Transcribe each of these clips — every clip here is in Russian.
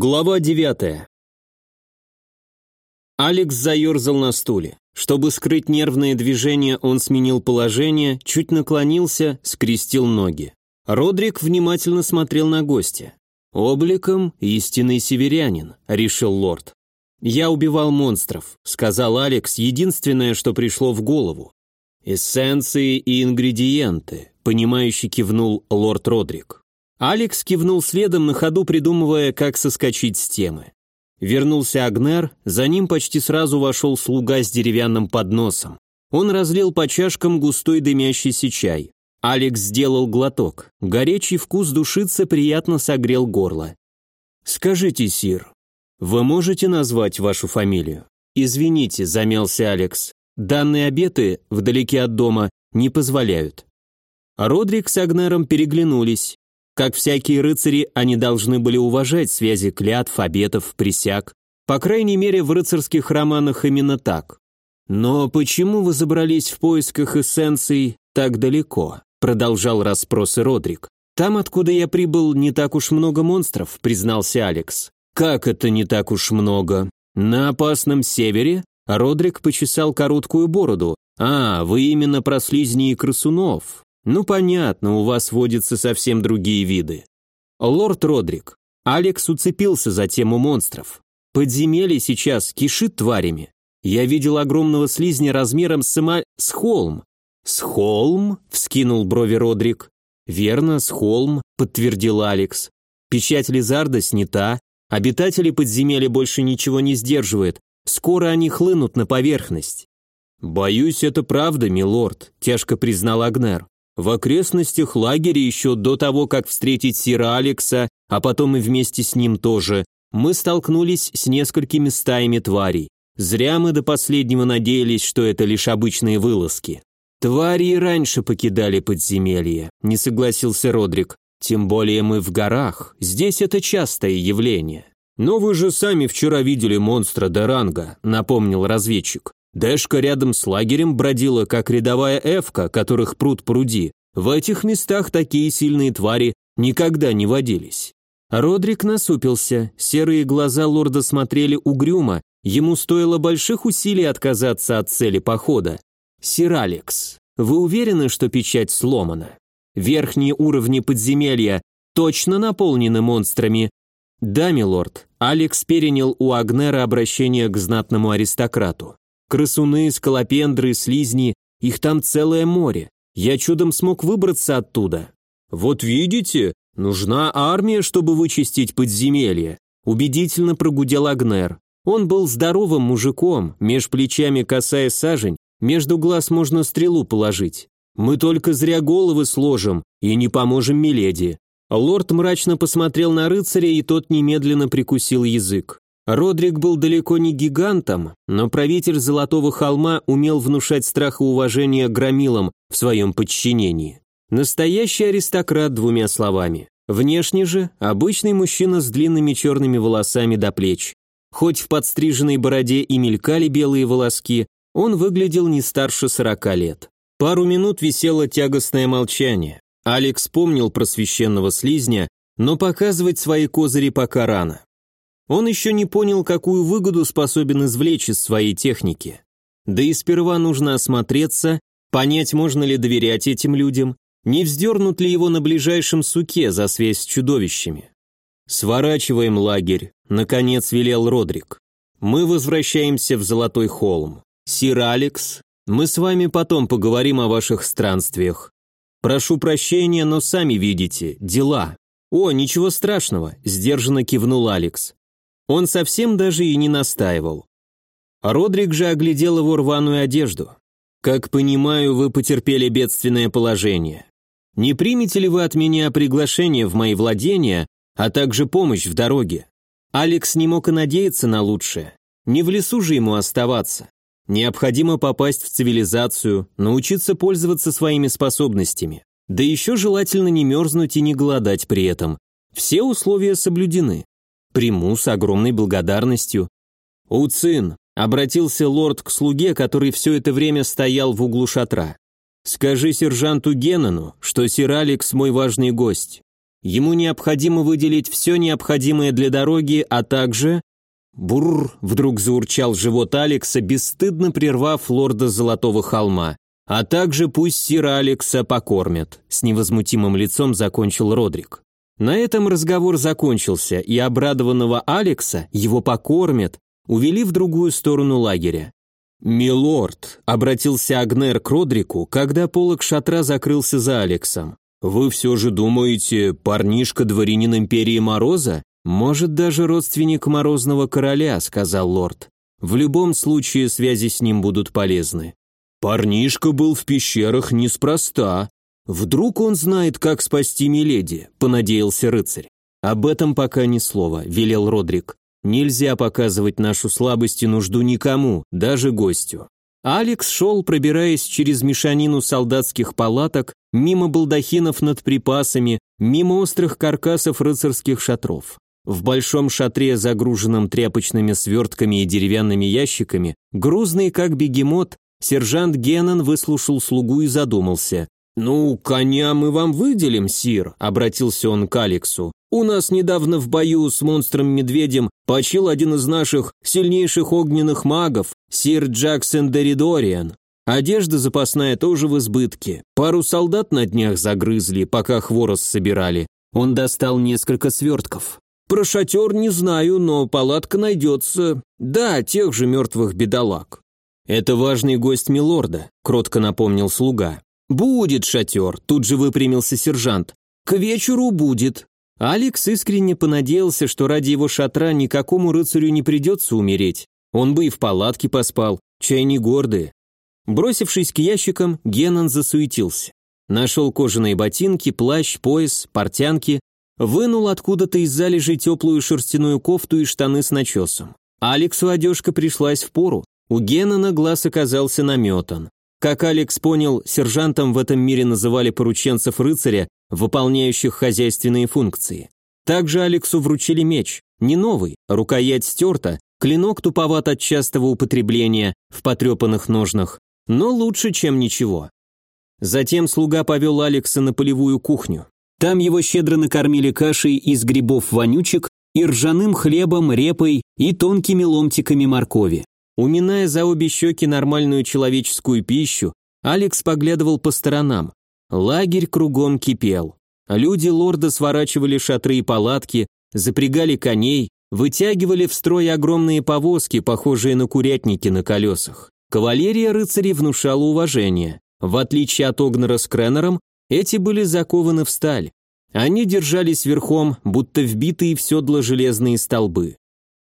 Глава девятая. Алекс заерзал на стуле. Чтобы скрыть нервные движения, он сменил положение, чуть наклонился, скрестил ноги. Родрик внимательно смотрел на гостя. «Обликом истинный северянин», — решил лорд. «Я убивал монстров», — сказал Алекс, единственное, что пришло в голову. «Эссенции и ингредиенты», — понимающе кивнул лорд Родрик. Алекс кивнул следом на ходу, придумывая, как соскочить с темы. Вернулся Агнер, за ним почти сразу вошел слуга с деревянным подносом. Он разлил по чашкам густой дымящийся чай. Алекс сделал глоток. Горячий вкус душицы приятно согрел горло. «Скажите, Сир, вы можете назвать вашу фамилию?» «Извините», — замялся Алекс. «Данные обеты, вдалеке от дома, не позволяют». Родрик с Агнером переглянулись. Как всякие рыцари, они должны были уважать связи клятв, обетов, присяг. По крайней мере, в рыцарских романах именно так. «Но почему вы забрались в поисках эссенций так далеко?» Продолжал расспросы Родрик. «Там, откуда я прибыл, не так уж много монстров», признался Алекс. «Как это не так уж много? На опасном севере?» Родрик почесал короткую бороду. «А, вы именно про слизни и красунов. «Ну понятно, у вас водятся совсем другие виды». «Лорд Родрик, Алекс уцепился за тему монстров. Подземелье сейчас кишит тварями. Я видел огромного слизня размером с сама... с холм». «С холм?» — вскинул брови Родрик. «Верно, с холм», — подтвердил Алекс. «Печать Лизарда снята, обитатели подземелья больше ничего не сдерживают, скоро они хлынут на поверхность». «Боюсь, это правда, милорд», — тяжко признал Агнер. В окрестностях лагеря еще до того, как встретить Сира Алекса, а потом и вместе с ним тоже, мы столкнулись с несколькими стаями тварей. Зря мы до последнего надеялись, что это лишь обычные вылазки. Твари и раньше покидали подземелье, не согласился Родрик. Тем более мы в горах, здесь это частое явление. Но вы же сами вчера видели монстра Деранга, напомнил разведчик. Дэшка рядом с лагерем бродила, как рядовая эвка, которых пруд пруди. В этих местах такие сильные твари никогда не водились. Родрик насупился, серые глаза лорда смотрели угрюмо, ему стоило больших усилий отказаться от цели похода. «Сир Алекс, вы уверены, что печать сломана? Верхние уровни подземелья точно наполнены монстрами?» «Да, милорд», Алекс перенял у Агнера обращение к знатному аристократу. Красуны, скалопендры, слизни, их там целое море. Я чудом смог выбраться оттуда. Вот видите, нужна армия, чтобы вычистить подземелье. Убедительно прогудел Агнер. Он был здоровым мужиком, меж плечами касая сажень, между глаз можно стрелу положить. Мы только зря головы сложим и не поможем Миледи. Лорд мрачно посмотрел на рыцаря, и тот немедленно прикусил язык. Родрик был далеко не гигантом, но правитель Золотого холма умел внушать страх и уважение громилам в своем подчинении. Настоящий аристократ двумя словами. Внешне же обычный мужчина с длинными черными волосами до плеч. Хоть в подстриженной бороде и мелькали белые волоски, он выглядел не старше сорока лет. Пару минут висело тягостное молчание. Алекс помнил про священного слизня, но показывать свои козыри пока рано. Он еще не понял, какую выгоду способен извлечь из своей техники. Да и сперва нужно осмотреться, понять, можно ли доверять этим людям, не вздернут ли его на ближайшем суке за связь с чудовищами. «Сворачиваем лагерь», — наконец велел Родрик. «Мы возвращаемся в Золотой холм. Сир Алекс, мы с вами потом поговорим о ваших странствиях. Прошу прощения, но сами видите, дела». «О, ничего страшного», — сдержанно кивнул Алекс. Он совсем даже и не настаивал. Родрик же оглядел его рваную одежду. «Как понимаю, вы потерпели бедственное положение. Не примете ли вы от меня приглашение в мои владения, а также помощь в дороге?» Алекс не мог и надеяться на лучшее. Не в лесу же ему оставаться. Необходимо попасть в цивилизацию, научиться пользоваться своими способностями. Да еще желательно не мерзнуть и не голодать при этом. Все условия соблюдены. Приму с огромной благодарностью. «Уцин», — обратился лорд к слуге, который все это время стоял в углу шатра. «Скажи сержанту Генону, что сир Алекс мой важный гость. Ему необходимо выделить все необходимое для дороги, а также... Бурр! Вдруг заурчал живот Алекса, бесстыдно прервав лорда Золотого холма. А также пусть сира Алекса покормят. С невозмутимым лицом закончил Родрик. На этом разговор закончился, и обрадованного Алекса его покормят, увели в другую сторону лагеря. «Милорд», — обратился Агнер к Родрику, когда полок шатра закрылся за Алексом. «Вы все же думаете, парнишка дворянин Империи Мороза? Может, даже родственник Морозного Короля», — сказал лорд. «В любом случае связи с ним будут полезны». «Парнишка был в пещерах неспроста. Вдруг он знает, как спасти Миледи», — понадеялся рыцарь. «Об этом пока ни слова», — велел Родрик. Нельзя показывать нашу слабость и нужду никому, даже гостю. Алекс шел, пробираясь через мешанину солдатских палаток, мимо балдахинов над припасами, мимо острых каркасов рыцарских шатров. В большом шатре, загруженном тряпочными свертками и деревянными ящиками, грузный как бегемот, сержант Геннон выслушал слугу и задумался. «Ну, коня мы вам выделим, сир», — обратился он к Алексу. У нас недавно в бою с монстром-медведем почил один из наших сильнейших огненных магов, сир Джексон Деридориан. Одежда запасная тоже в избытке. Пару солдат на днях загрызли, пока хворост собирали. Он достал несколько свертков. Про шатер не знаю, но палатка найдется. Да, тех же мертвых бедолаг. Это важный гость милорда, кротко напомнил слуга. Будет шатер, тут же выпрямился сержант. К вечеру будет. Алекс искренне понадеялся, что ради его шатра никакому рыцарю не придется умереть. Он бы и в палатке поспал, чай не гордые. Бросившись к ящикам, Геннон засуетился. Нашел кожаные ботинки, плащ, пояс, портянки, вынул откуда-то из залежей теплую шерстяную кофту и штаны с начесом. Алексу одежка пришлась в пору. У Геннона глаз оказался наметан. Как Алекс понял, сержантом в этом мире называли порученцев рыцаря, выполняющих хозяйственные функции. Также Алексу вручили меч, не новый, рукоять стерта, клинок туповат от частого употребления в потрепанных ножнах, но лучше, чем ничего. Затем слуга повел Алекса на полевую кухню. Там его щедро накормили кашей из грибов-вонючек и ржаным хлебом, репой и тонкими ломтиками моркови. Уминая за обе щеки нормальную человеческую пищу, Алекс поглядывал по сторонам. Лагерь кругом кипел. Люди лорда сворачивали шатры и палатки, запрягали коней, вытягивали в строй огромные повозки, похожие на курятники на колесах. Кавалерия рыцарей внушала уважение. В отличие от Огнера с Кренером, эти были закованы в сталь. Они держались верхом, будто вбитые в седло железные столбы.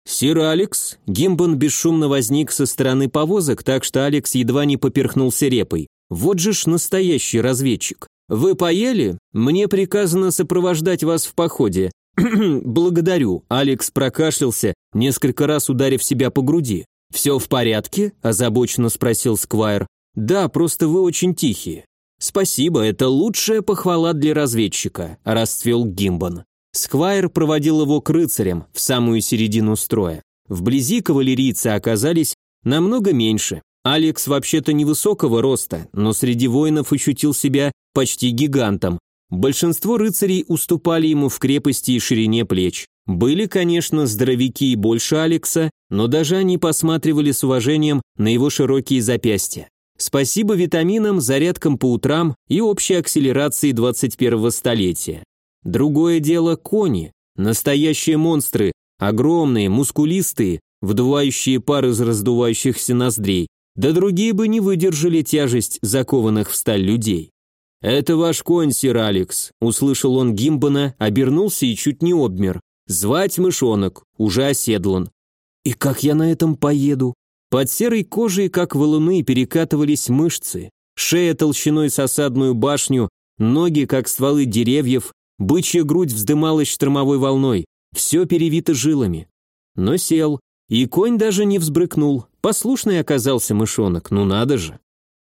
«Сир Алекс?» Гимбон бесшумно возник со стороны повозок, так что Алекс едва не поперхнулся репой. «Вот же ж настоящий разведчик. Вы поели? Мне приказано сопровождать вас в походе». «Благодарю», Алекс прокашлялся, несколько раз ударив себя по груди. «Все в порядке?» – озабоченно спросил Сквайр. «Да, просто вы очень тихие». «Спасибо, это лучшая похвала для разведчика», – расцвел Гимбон. Сквайр проводил его к рыцарям, в самую середину строя. Вблизи кавалерийцы оказались намного меньше. Алекс вообще-то невысокого роста, но среди воинов ощутил себя почти гигантом. Большинство рыцарей уступали ему в крепости и ширине плеч. Были, конечно, здоровяки и больше Алекса, но даже они посматривали с уважением на его широкие запястья. Спасибо витаминам, зарядкам по утрам и общей акселерации 21-го столетия. Другое дело кони, настоящие монстры, огромные, мускулистые, вдувающие пар из раздувающихся ноздрей, да другие бы не выдержали тяжесть закованных в сталь людей. «Это ваш конь, сир Алекс», — услышал он Гимбана, обернулся и чуть не обмер. «Звать мышонок, уже оседлан». «И как я на этом поеду?» Под серой кожей, как валуны, перекатывались мышцы, шея толщиной с осадную башню, ноги, как стволы деревьев, Бычья грудь вздымалась штормовой волной, все перевито жилами. Но сел, и конь даже не взбрыкнул, послушный оказался мышонок, ну надо же.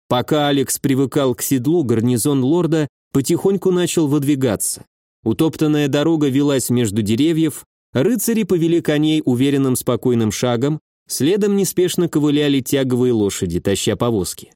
Пока Алекс привыкал к седлу, гарнизон лорда потихоньку начал выдвигаться. Утоптанная дорога велась между деревьев, рыцари повели коней уверенным спокойным шагом, следом неспешно ковыляли тяговые лошади, таща повозки.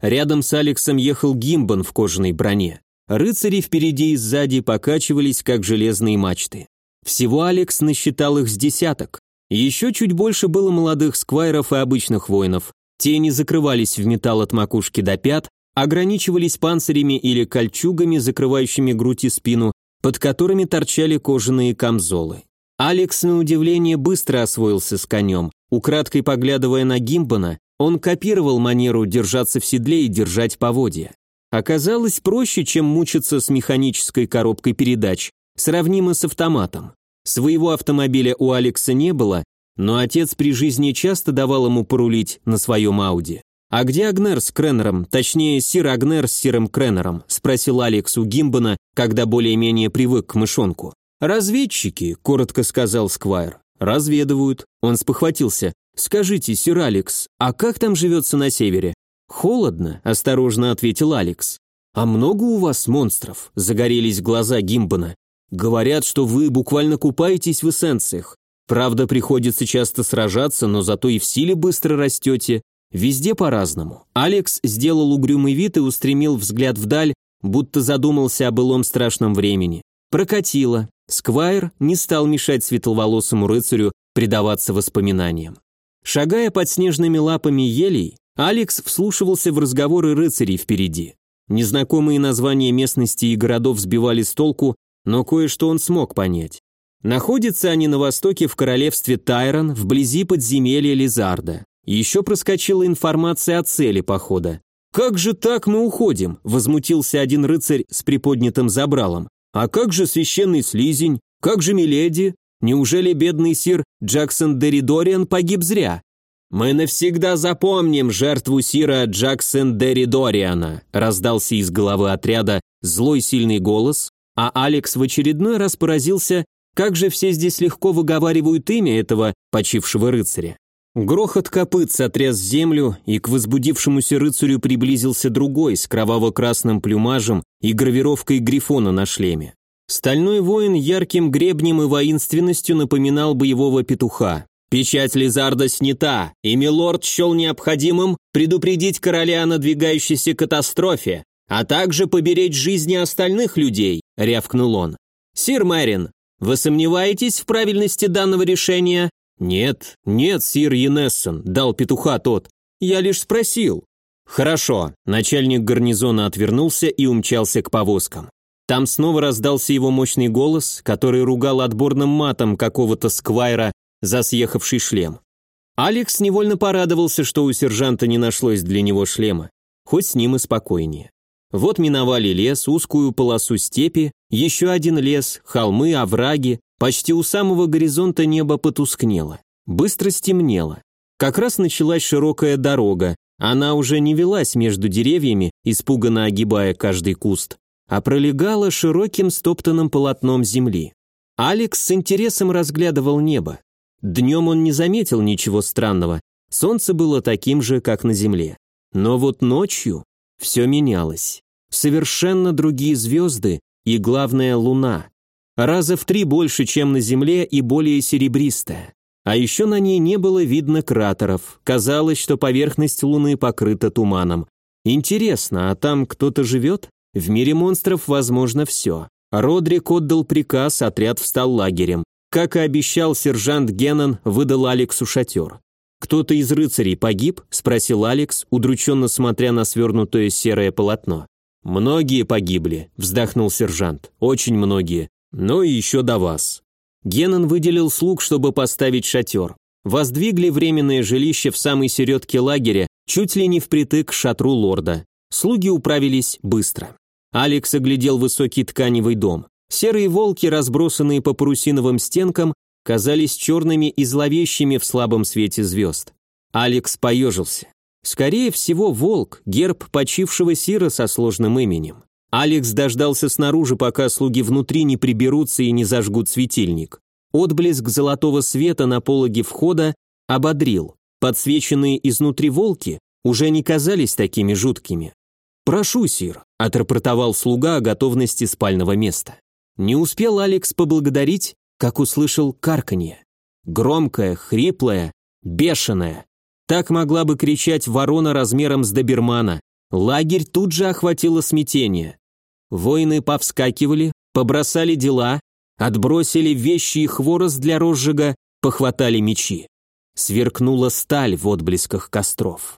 Рядом с Алексом ехал Гимбан в кожаной броне. Рыцари впереди и сзади покачивались, как железные мачты. Всего Алекс насчитал их с десяток. Еще чуть больше было молодых сквайров и обычных воинов. Те не закрывались в металл от макушки до пят, ограничивались панцирями или кольчугами, закрывающими грудь и спину, под которыми торчали кожаные камзолы. Алекс, на удивление, быстро освоился с конем. Украдкой поглядывая на Гимбана, он копировал манеру держаться в седле и держать поводья. Оказалось проще, чем мучиться с механической коробкой передач, сравнимо с автоматом. Своего автомобиля у Алекса не было, но отец при жизни часто давал ему порулить на своем Ауди. «А где Агнер с Кренером, точнее, Сир Агнер с Сиром Кренером?» – спросил Алекс у Гимбана, когда более-менее привык к мышонку. «Разведчики», – коротко сказал Сквайр. «Разведывают». Он спохватился. «Скажите, Сир Алекс, а как там живется на севере?» «Холодно», – осторожно ответил Алекс. «А много у вас монстров?» – загорелись глаза Гимбана. «Говорят, что вы буквально купаетесь в эссенциях. Правда, приходится часто сражаться, но зато и в силе быстро растете. Везде по-разному». Алекс сделал угрюмый вид и устремил взгляд вдаль, будто задумался о былом страшном времени. Прокатило. Сквайр не стал мешать светловолосому рыцарю предаваться воспоминаниям. Шагая под снежными лапами елей, Алекс вслушивался в разговоры рыцарей впереди. Незнакомые названия местности и городов сбивали с толку, но кое-что он смог понять. Находятся они на востоке в королевстве Тайрон, вблизи подземелья Лизарда. Еще проскочила информация о цели похода. «Как же так мы уходим?» – возмутился один рыцарь с приподнятым забралом. «А как же священный слизень? Как же Миледи? Неужели бедный сир Джексон Деридориан погиб зря? «Мы навсегда запомним жертву Сира Джексон Деридориана», раздался из головы отряда злой сильный голос, а Алекс в очередной раз поразился, как же все здесь легко выговаривают имя этого почившего рыцаря. Грохот копыт сотряс землю, и к возбудившемуся рыцарю приблизился другой с кроваво-красным плюмажем и гравировкой грифона на шлеме. Стальной воин ярким гребнем и воинственностью напоминал боевого петуха. Печать Лизарда снята, и милорд счел необходимым предупредить короля о надвигающейся катастрофе, а также поберечь жизни остальных людей, рявкнул он. Сир Мэрин, вы сомневаетесь в правильности данного решения? Нет, нет, сир Енессон, дал петуха тот. Я лишь спросил. Хорошо, начальник гарнизона отвернулся и умчался к повозкам. Там снова раздался его мощный голос, который ругал отборным матом какого-то сквайра за съехавший шлем. Алекс невольно порадовался, что у сержанта не нашлось для него шлема, хоть с ним и спокойнее. Вот миновали лес, узкую полосу степи, еще один лес, холмы, овраги, почти у самого горизонта небо потускнело. Быстро стемнело. Как раз началась широкая дорога, она уже не велась между деревьями, испуганно огибая каждый куст, а пролегала широким стоптанным полотном земли. Алекс с интересом разглядывал небо. Днем он не заметил ничего странного, солнце было таким же, как на земле. Но вот ночью все менялось. Совершенно другие звезды и, главное, луна. Раза в три больше, чем на Земле и более серебристая. А еще на ней не было видно кратеров. Казалось, что поверхность Луны покрыта туманом. Интересно, а там кто-то живет? В мире монстров возможно все. Родрик отдал приказ, отряд встал лагерем. Как и обещал, сержант Геннон выдал Алексу шатер. «Кто-то из рыцарей погиб?» – спросил Алекс, удрученно смотря на свернутое серое полотно. «Многие погибли», – вздохнул сержант. «Очень многие. Но и еще до вас». Геннон выделил слуг, чтобы поставить шатер. Воздвигли временное жилище в самой середке лагеря, чуть ли не впритык к шатру лорда. Слуги управились быстро. Алекс оглядел высокий тканевый дом. Серые волки, разбросанные по парусиновым стенкам, казались черными и зловещими в слабом свете звезд. Алекс поежился. Скорее всего, волк – герб почившего Сира со сложным именем. Алекс дождался снаружи, пока слуги внутри не приберутся и не зажгут светильник. Отблеск золотого света на пологе входа ободрил. Подсвеченные изнутри волки уже не казались такими жуткими. «Прошу, Сир», – отрапортовал слуга о готовности спального места. Не успел Алекс поблагодарить, как услышал карканье. Громкое, хриплое, бешеное. Так могла бы кричать ворона размером с добермана. Лагерь тут же охватило смятение. Воины повскакивали, побросали дела, отбросили вещи и хворост для розжига, похватали мечи. Сверкнула сталь в отблесках костров.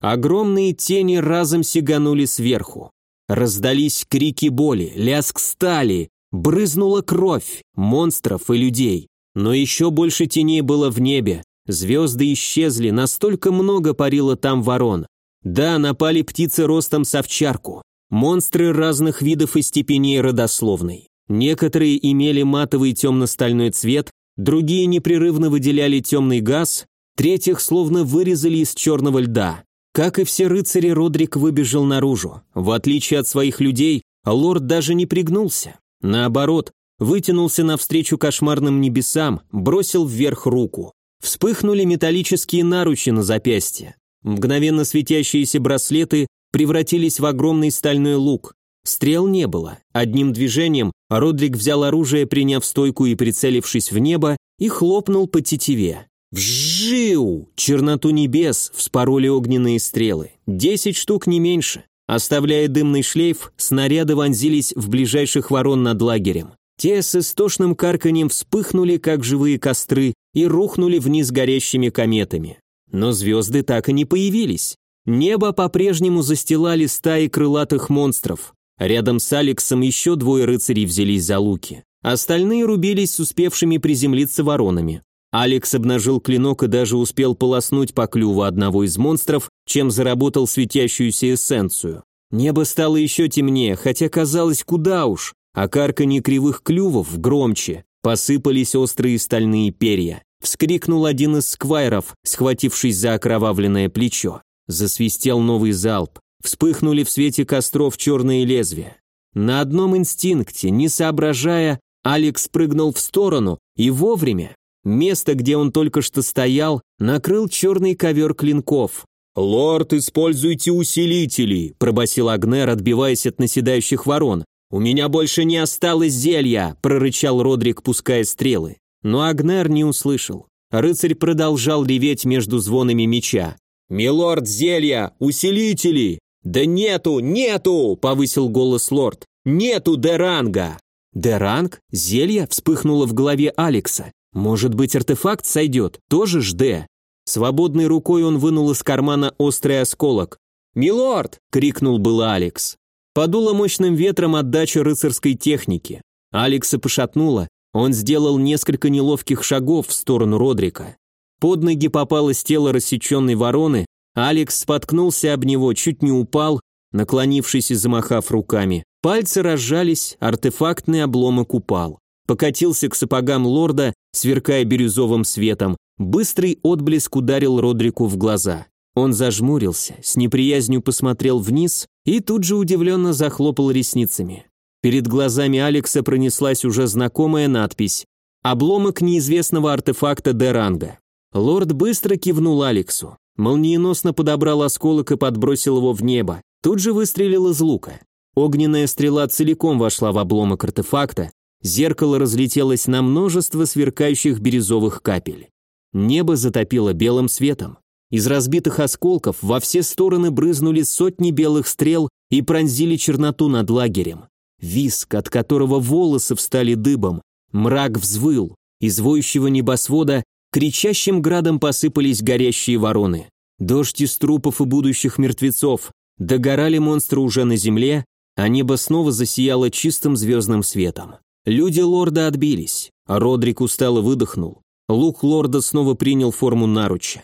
Огромные тени разом сиганули сверху. Раздались крики боли, лязг стали, брызнула кровь монстров и людей. Но еще больше теней было в небе. Звезды исчезли, настолько много парило там ворон. Да, напали птицы ростом с овчарку. Монстры разных видов и степеней родословной. Некоторые имели матовый темно-стальной цвет, другие непрерывно выделяли темный газ, третьих словно вырезали из черного льда. Как и все рыцари, Родрик выбежал наружу. В отличие от своих людей, лорд даже не пригнулся. Наоборот, вытянулся навстречу кошмарным небесам, бросил вверх руку. Вспыхнули металлические наручи на запястье. Мгновенно светящиеся браслеты превратились в огромный стальной лук. Стрел не было. Одним движением Родрик взял оружие, приняв стойку и прицелившись в небо, и хлопнул по тетиве. Вжиу! Черноту небес вспороли огненные стрелы. Десять штук не меньше. Оставляя дымный шлейф, снаряды вонзились в ближайших ворон над лагерем. Те с истошным карканьем вспыхнули, как живые костры, и рухнули вниз горящими кометами. Но звезды так и не появились. Небо по-прежнему застилали стаи крылатых монстров. Рядом с Алексом еще двое рыцарей взялись за луки. Остальные рубились с успевшими приземлиться воронами. Алекс обнажил клинок и даже успел полоснуть по клюву одного из монстров, чем заработал светящуюся эссенцию. Небо стало еще темнее, хотя казалось куда уж, а карканье кривых клювов громче. Посыпались острые стальные перья. Вскрикнул один из сквайров, схватившись за окровавленное плечо. Засвистел новый залп. Вспыхнули в свете костров черные лезвия. На одном инстинкте, не соображая, Алекс прыгнул в сторону и вовремя. Место, где он только что стоял, накрыл черный ковер клинков. «Лорд, используйте усилители», – пробасил Агнер, отбиваясь от наседающих ворон. «У меня больше не осталось зелья», – прорычал Родрик, пуская стрелы. Но Агнер не услышал. Рыцарь продолжал реветь между звонами меча. «Милорд зелья! Усилители!» «Да нету, нету!» – повысил голос лорд. «Нету деранга!» «Деранг? Зелье?» – вспыхнуло в голове Алекса. «Может быть, артефакт сойдет? Тоже ж Д?» Свободной рукой он вынул из кармана острый осколок. «Милорд!» – крикнул было Алекс. Подуло мощным ветром отдача рыцарской техники. Алекса пошатнуло, он сделал несколько неловких шагов в сторону Родрика. Под ноги попалось тело рассеченной вороны, Алекс споткнулся об него, чуть не упал, наклонившись и замахав руками. Пальцы разжались, артефактный обломок упал. Покатился к сапогам лорда, сверкая бирюзовым светом. Быстрый отблеск ударил Родрику в глаза. Он зажмурился, с неприязнью посмотрел вниз и тут же удивленно захлопал ресницами. Перед глазами Алекса пронеслась уже знакомая надпись «Обломок неизвестного артефакта Деранга». Лорд быстро кивнул Алексу, молниеносно подобрал осколок и подбросил его в небо, тут же выстрелил из лука. Огненная стрела целиком вошла в обломок артефакта, зеркало разлетелось на множество сверкающих бирюзовых капель. Небо затопило белым светом. Из разбитых осколков во все стороны брызнули сотни белых стрел и пронзили черноту над лагерем. Виск, от которого волосы встали дыбом, мрак взвыл, из воющего небосвода кричащим градом посыпались горящие вороны. Дождь из трупов и будущих мертвецов. Догорали монстры уже на земле, а небо снова засияло чистым звездным светом. Люди лорда отбились, Родрик устало выдохнул. Лук лорда снова принял форму наруча.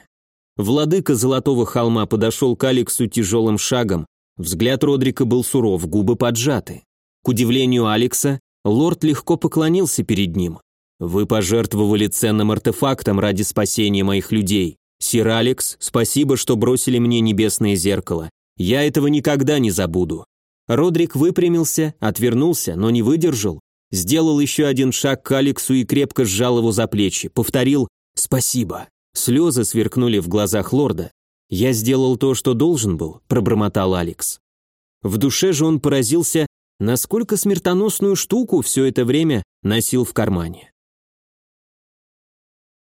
Владыка Золотого холма подошел к Алексу тяжелым шагом. Взгляд Родрика был суров, губы поджаты. К удивлению Алекса, лорд легко поклонился перед ним. «Вы пожертвовали ценным артефактом ради спасения моих людей. Сир Алекс, спасибо, что бросили мне небесное зеркало. Я этого никогда не забуду». Родрик выпрямился, отвернулся, но не выдержал. Сделал еще один шаг к Алексу и крепко сжал его за плечи. Повторил «Спасибо». Слезы сверкнули в глазах лорда. «Я сделал то, что должен был», – пробормотал Алекс. В душе же он поразился, насколько смертоносную штуку все это время носил в кармане.